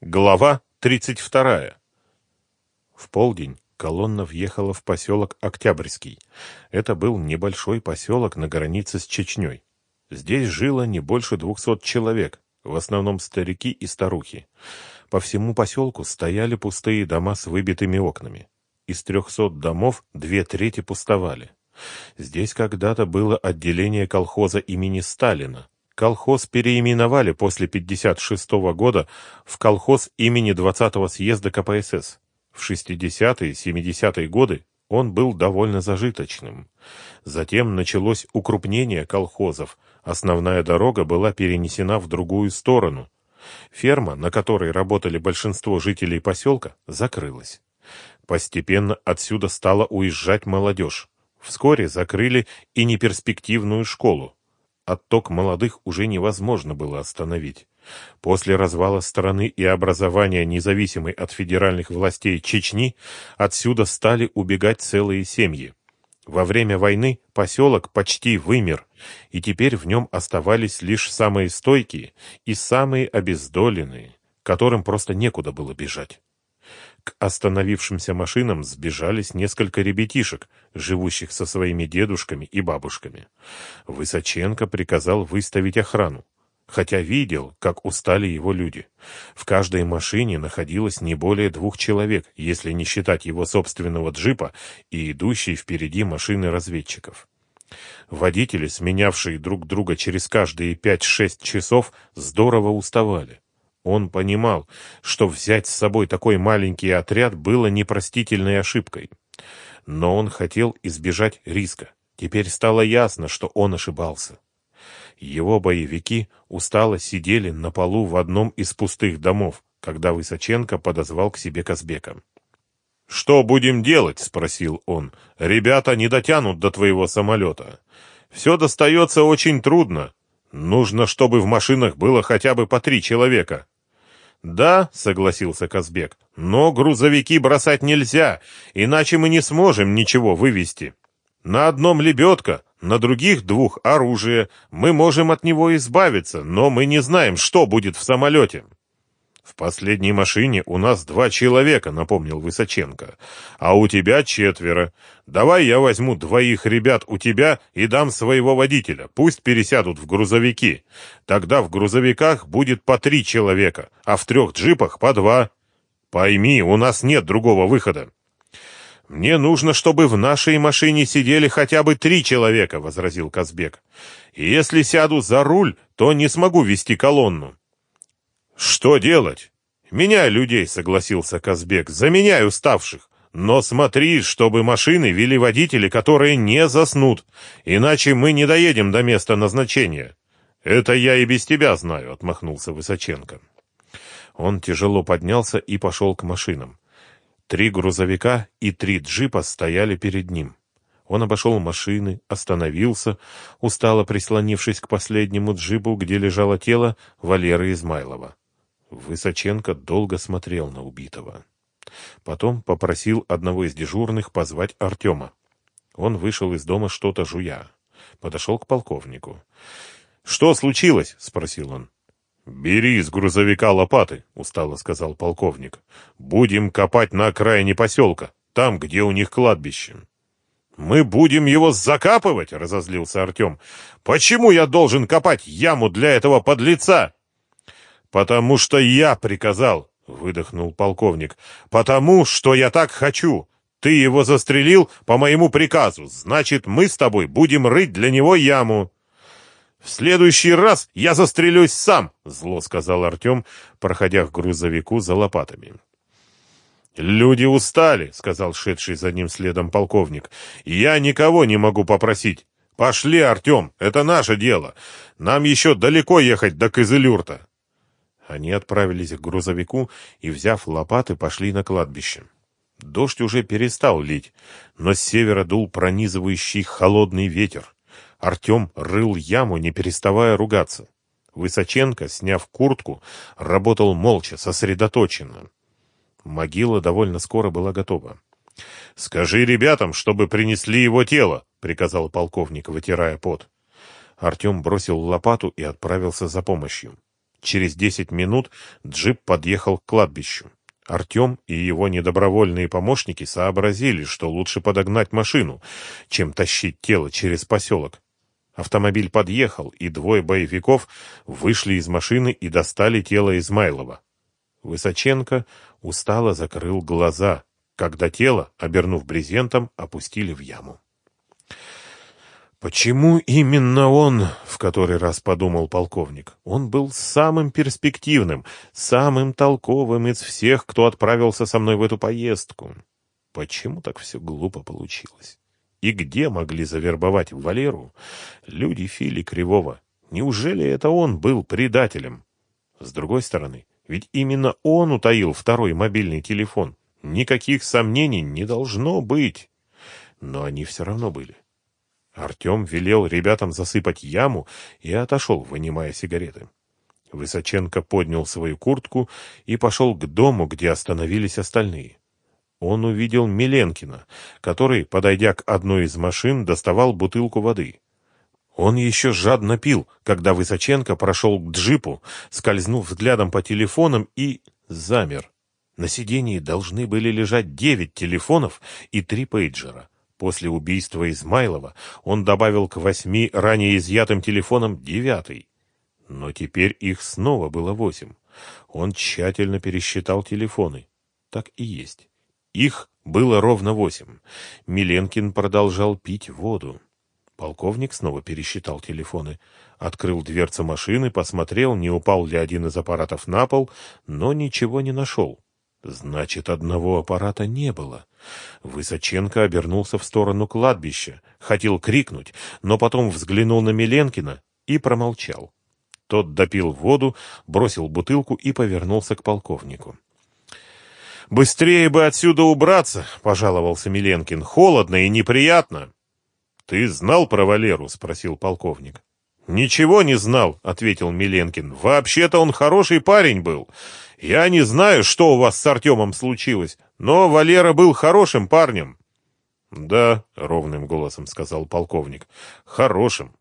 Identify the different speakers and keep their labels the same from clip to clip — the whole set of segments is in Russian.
Speaker 1: Глава 32. В полдень колонна въехала в поселок Октябрьский. Это был небольшой поселок на границе с Чечней. Здесь жило не больше двухсот человек, в основном старики и старухи. По всему поселку стояли пустые дома с выбитыми окнами. Из трехсот домов две трети пустовали. Здесь когда-то было отделение колхоза имени Сталина, Колхоз переименовали после 1956 года в колхоз имени 20-го съезда КПСС. В 60-е, 70-е годы он был довольно зажиточным. Затем началось укрупнение колхозов. Основная дорога была перенесена в другую сторону. Ферма, на которой работали большинство жителей поселка, закрылась. Постепенно отсюда стала уезжать молодежь. Вскоре закрыли и неперспективную школу. Отток молодых уже невозможно было остановить. После развала страны и образования независимой от федеральных властей Чечни отсюда стали убегать целые семьи. Во время войны поселок почти вымер, и теперь в нем оставались лишь самые стойкие и самые обездоленные, которым просто некуда было бежать. Остановившимся машинам сбежались несколько ребятишек, живущих со своими дедушками и бабушками. Высоченко приказал выставить охрану, хотя видел, как устали его люди. В каждой машине находилось не более двух человек, если не считать его собственного джипа и идущей впереди машины разведчиков. Водители, сменявшие друг друга через каждые пять-шесть часов, здорово уставали. Он понимал, что взять с собой такой маленький отряд было непростительной ошибкой. Но он хотел избежать риска. Теперь стало ясно, что он ошибался. Его боевики устало сидели на полу в одном из пустых домов, когда Высоченко подозвал к себе Казбека. «Что будем делать?» — спросил он. «Ребята не дотянут до твоего самолета. Все достается очень трудно. Нужно, чтобы в машинах было хотя бы по три человека. «Да», — согласился Казбек, — «но грузовики бросать нельзя, иначе мы не сможем ничего вывести. На одном лебедка, на других двух оружие. Мы можем от него избавиться, но мы не знаем, что будет в самолете». «В последней машине у нас два человека», — напомнил Высоченко. «А у тебя четверо. Давай я возьму двоих ребят у тебя и дам своего водителя. Пусть пересядут в грузовики. Тогда в грузовиках будет по три человека, а в трех джипах по два. Пойми, у нас нет другого выхода». «Мне нужно, чтобы в нашей машине сидели хотя бы три человека», — возразил Казбек. «И если сяду за руль, то не смогу вести колонну». «Что делать?» «Меняй людей», — согласился Казбек. «Заменяй уставших. Но смотри, чтобы машины вели водители, которые не заснут, иначе мы не доедем до места назначения». «Это я и без тебя знаю», — отмахнулся Высоченко. Он тяжело поднялся и пошел к машинам. Три грузовика и три джипа стояли перед ним. Он обошел машины, остановился, устало прислонившись к последнему джипу, где лежало тело Валеры Измайлова. Высоченко долго смотрел на убитого. Потом попросил одного из дежурных позвать Артема. Он вышел из дома что-то жуя. Подошел к полковнику. «Что случилось?» — спросил он. «Бери из грузовика лопаты», — устало сказал полковник. «Будем копать на окраине поселка, там, где у них кладбище». «Мы будем его закапывать?» — разозлился Артем. «Почему я должен копать яму для этого подлеца?» «Потому что я приказал», — выдохнул полковник. «Потому что я так хочу. Ты его застрелил по моему приказу. Значит, мы с тобой будем рыть для него яму». «В следующий раз я застрелюсь сам», — зло сказал Артем, проходя к грузовику за лопатами. «Люди устали», — сказал шедший за ним следом полковник. «Я никого не могу попросить. Пошли, Артем, это наше дело. Нам еще далеко ехать до Кызылюрта». Они отправились к грузовику и, взяв лопаты, пошли на кладбище. Дождь уже перестал лить, но с севера дул пронизывающий холодный ветер. Артем рыл яму, не переставая ругаться. Высоченко, сняв куртку, работал молча, сосредоточенно. Могила довольно скоро была готова. «Скажи ребятам, чтобы принесли его тело», — приказал полковник, вытирая пот. Артем бросил лопату и отправился за помощью. Через десять минут джип подъехал к кладбищу. Артем и его недобровольные помощники сообразили, что лучше подогнать машину, чем тащить тело через поселок. Автомобиль подъехал, и двое боевиков вышли из машины и достали тело Измайлова. Высоченко устало закрыл глаза, когда тело, обернув брезентом, опустили в яму. Почему именно он, в который раз подумал полковник? Он был самым перспективным, самым толковым из всех, кто отправился со мной в эту поездку. Почему так все глупо получилось? И где могли завербовать Валеру люди Фили Кривого? Неужели это он был предателем? С другой стороны, ведь именно он утаил второй мобильный телефон. Никаких сомнений не должно быть. Но они все равно были. Артем велел ребятам засыпать яму и отошел, вынимая сигареты. Высоченко поднял свою куртку и пошел к дому, где остановились остальные. Он увидел Миленкина, который, подойдя к одной из машин, доставал бутылку воды. Он еще жадно пил, когда Высоченко прошел к джипу, скользнув взглядом по телефонам и замер. На сидении должны были лежать девять телефонов и три пейджера. После убийства Измайлова он добавил к восьми ранее изъятым телефонам девятый. Но теперь их снова было восемь. Он тщательно пересчитал телефоны. Так и есть. Их было ровно восемь. Миленкин продолжал пить воду. Полковник снова пересчитал телефоны. Открыл дверцу машины, посмотрел, не упал ли один из аппаратов на пол, но ничего не нашел. Значит, одного аппарата не было. Высоченко обернулся в сторону кладбища, хотел крикнуть, но потом взглянул на Миленкина и промолчал. Тот допил воду, бросил бутылку и повернулся к полковнику. «Быстрее бы отсюда убраться!» — пожаловался Миленкин. «Холодно и неприятно!» «Ты знал про Валеру?» — спросил полковник. «Ничего не знал», — ответил Миленкин. «Вообще-то он хороший парень был. Я не знаю, что у вас с Артемом случилось, но Валера был хорошим парнем. Да, ровным голосом сказал полковник. Хорошим.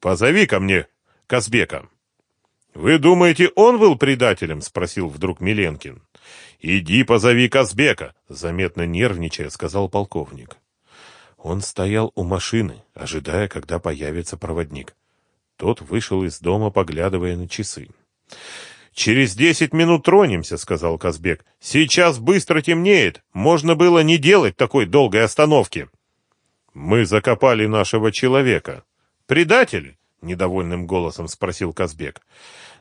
Speaker 1: Позови ко мне Казбека. Вы думаете, он был предателем? спросил вдруг Миленкин. Иди позови Казбека, заметно нервничая, сказал полковник. Он стоял у машины, ожидая, когда появится проводник. Тот вышел из дома, поглядывая на часы. «Через десять минут тронемся», — сказал Казбек. «Сейчас быстро темнеет. Можно было не делать такой долгой остановки». «Мы закопали нашего человека». «Предатель?» — недовольным голосом спросил Казбек.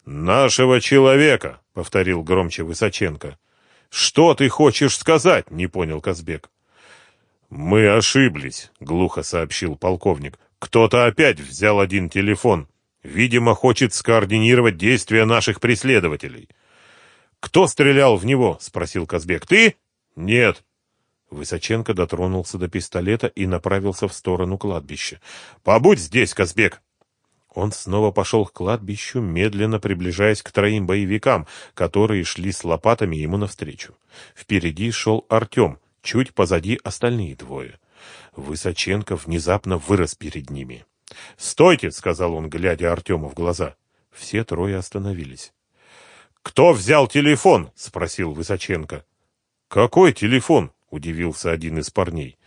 Speaker 1: «Нашего человека», — повторил громче Высоченко. «Что ты хочешь сказать?» — не понял Казбек. «Мы ошиблись», — глухо сообщил полковник. «Кто-то опять взял один телефон». Видимо, хочет скоординировать действия наших преследователей. «Кто стрелял в него?» — спросил Казбек. «Ты?» «Нет». Высоченко дотронулся до пистолета и направился в сторону кладбища. «Побудь здесь, Казбек!» Он снова пошел к кладбищу, медленно приближаясь к троим боевикам, которые шли с лопатами ему навстречу. Впереди шел Артем, чуть позади остальные двое. Высоченко внезапно вырос перед ними. «Стойте!» — сказал он, глядя Артему в глаза. Все трое остановились. «Кто взял телефон?» — спросил Высоченко. «Какой телефон?» — удивился один из парней.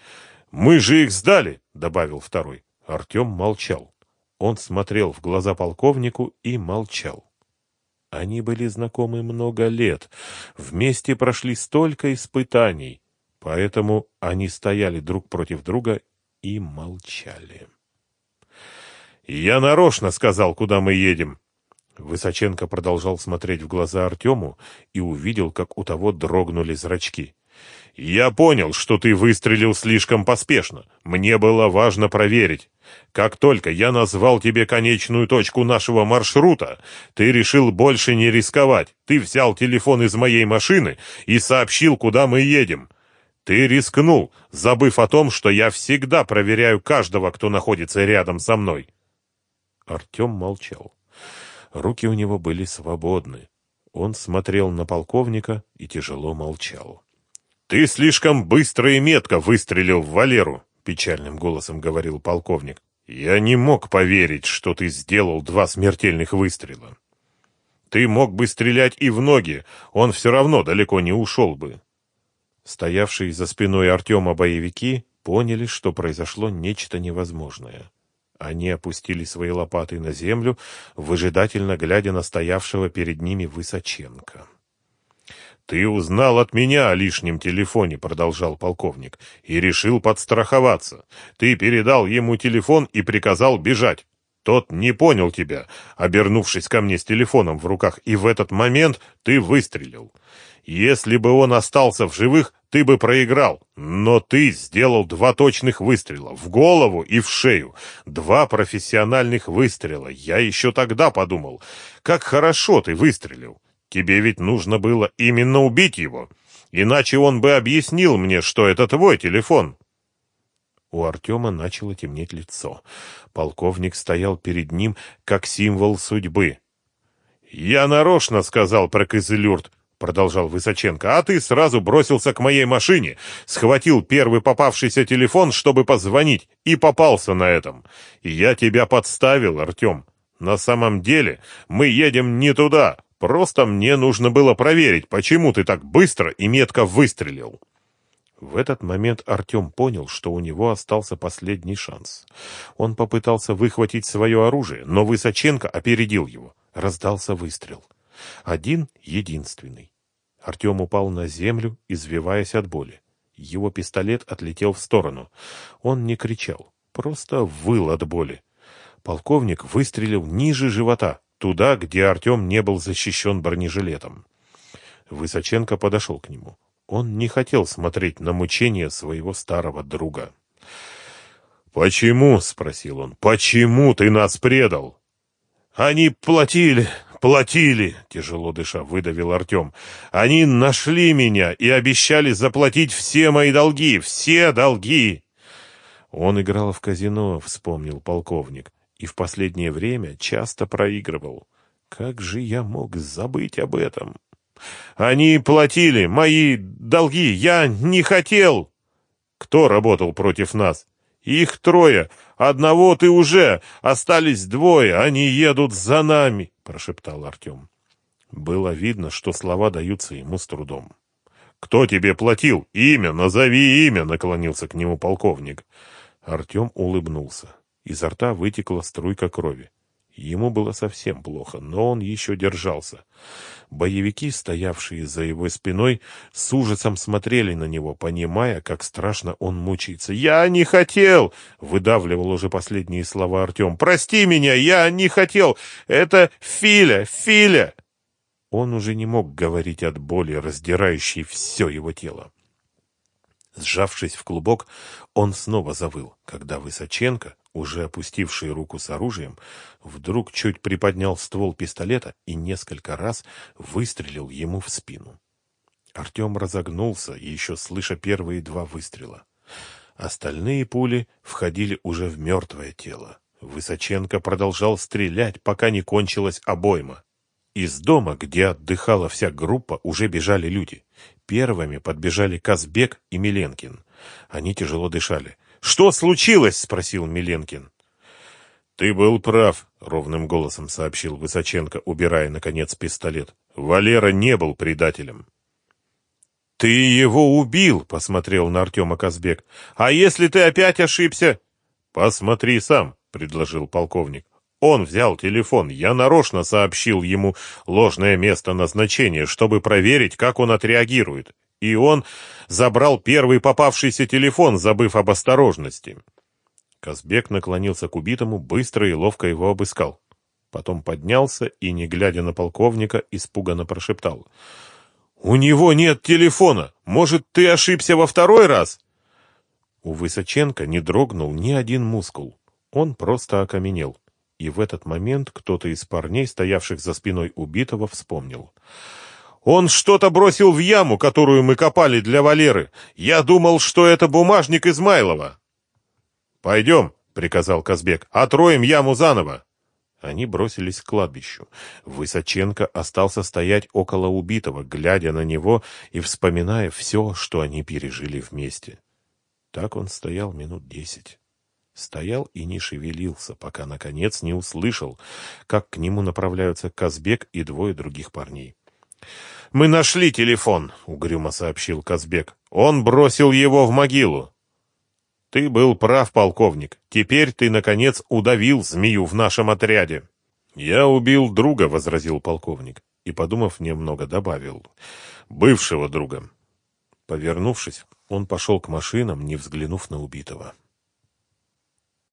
Speaker 1: «Мы же их сдали!» — добавил второй. Артем молчал. Он смотрел в глаза полковнику и молчал. Они были знакомы много лет, вместе прошли столько испытаний, поэтому они стояли друг против друга и молчали. «Я нарочно сказал, куда мы едем». Высоченко продолжал смотреть в глаза Артему и увидел, как у того дрогнули зрачки. «Я понял, что ты выстрелил слишком поспешно. Мне было важно проверить. Как только я назвал тебе конечную точку нашего маршрута, ты решил больше не рисковать. Ты взял телефон из моей машины и сообщил, куда мы едем. Ты рискнул, забыв о том, что я всегда проверяю каждого, кто находится рядом со мной». Артем молчал. Руки у него были свободны. Он смотрел на полковника и тяжело молчал. «Ты слишком быстро и метко выстрелил в Валеру», — печальным голосом говорил полковник. «Я не мог поверить, что ты сделал два смертельных выстрела». Ты мог бы стрелять и в ноги, он все равно далеко не ушел бы. Стоявшие за спиной Артема боевики поняли, что произошло нечто невозможное. Они опустили свои лопаты на землю, выжидательно глядя на стоявшего перед ними Высоченко. «Ты узнал от меня о лишнем телефоне», — продолжал полковник, — «и решил подстраховаться. Ты передал ему телефон и приказал бежать. Тот не понял тебя, обернувшись ко мне с телефоном в руках, и в этот момент ты выстрелил. Если бы он остался в живых, ты бы проиграл. Но ты сделал два точных выстрела, в голову и в шею. Два профессиональных выстрела. Я еще тогда подумал, как хорошо ты выстрелил. Тебе ведь нужно было именно убить его. Иначе он бы объяснил мне, что это твой телефон. У Артема начало темнеть лицо. Полковник стоял перед ним, как символ судьбы. «Я нарочно сказал про Кызылюрт», — продолжал Высоченко, «а ты сразу бросился к моей машине, схватил первый попавшийся телефон, чтобы позвонить, и попался на этом. И я тебя подставил, Артем. На самом деле мы едем не туда, просто мне нужно было проверить, почему ты так быстро и метко выстрелил». В этот момент Артем понял, что у него остался последний шанс. Он попытался выхватить свое оружие, но Высоченко опередил его. Раздался выстрел. Один единственный. Артем упал на землю, извиваясь от боли. Его пистолет отлетел в сторону. Он не кричал, просто выл от боли. Полковник выстрелил ниже живота, туда, где Артем не был защищен бронежилетом. Высоченко подошел к нему. Он не хотел смотреть на мучения своего старого друга. «Почему?» — спросил он. «Почему ты нас предал?» «Они платили, платили!» — тяжело дыша выдавил Артем. «Они нашли меня и обещали заплатить все мои долги, все долги!» Он играл в казино, вспомнил полковник, и в последнее время часто проигрывал. Как же я мог забыть об этом? Они платили мои долги. Я не хотел. Кто работал против нас? Их трое. Одного ты уже. Остались двое. Они едут за нами, прошептал Артем. Было видно, что слова даются ему с трудом. «Кто тебе платил? Имя, назови имя!» — наклонился к нему полковник. Артем улыбнулся. Изо рта вытекла струйка крови. Ему было совсем плохо, но он еще держался. Боевики, стоявшие за его спиной, с ужасом смотрели на него, понимая, как страшно он мучается. «Я не хотел!» — выдавливал уже последние слова Артем. «Прости меня, я не хотел! Это Филя, Филя!» Он уже не мог говорить от боли, раздирающей все его тело. Сжавшись в клубок, он снова завыл, когда Высоченко, уже опустивший руку с оружием, вдруг чуть приподнял ствол пистолета и несколько раз выстрелил ему в спину. Артем разогнулся, еще слыша первые два выстрела. Остальные пули входили уже в мертвое тело. Высоченко продолжал стрелять, пока не кончилась обойма. Из дома, где отдыхала вся группа, уже бежали люди. Первыми подбежали Казбек и Миленкин. Они тяжело дышали. «Что случилось?» — спросил Миленкин. «Ты был прав», — ровным голосом сообщил Высоченко, убирая, наконец, пистолет. «Валера не был предателем». «Ты его убил!» — посмотрел на Артема Казбек. «А если ты опять ошибся?» «Посмотри сам», — предложил полковник. Он взял телефон. Я нарочно сообщил ему ложное место назначения, чтобы проверить, как он отреагирует. И он забрал первый попавшийся телефон, забыв об осторожности. Казбек наклонился к убитому, быстро и ловко его обыскал. Потом поднялся и, не глядя на полковника, испуганно прошептал. «У него нет телефона! Может, ты ошибся во второй раз?» У Высоченко не дрогнул ни один мускул. Он просто окаменел. И в этот момент кто-то из парней, стоявших за спиной убитого, вспомнил. «Он что-то бросил в яму, которую мы копали для Валеры. Я думал, что это бумажник Измайлова». «Пойдем», — приказал Казбек, — «отроем яму заново». Они бросились к кладбищу. Высоченко остался стоять около убитого, глядя на него и вспоминая все, что они пережили вместе. Так он стоял минут десять. стоял и не шевелился, пока, наконец, не услышал, как к нему направляются Казбек и двое других парней. «Мы нашли телефон», — угрюмо сообщил Казбек. «Он бросил его в могилу». «Ты был прав, полковник. Теперь ты, наконец, удавил змею в нашем отряде». «Я убил друга», — возразил полковник, и, подумав немного, добавил. «Бывшего друга». Повернувшись, он пошел к машинам, не взглянув на убитого.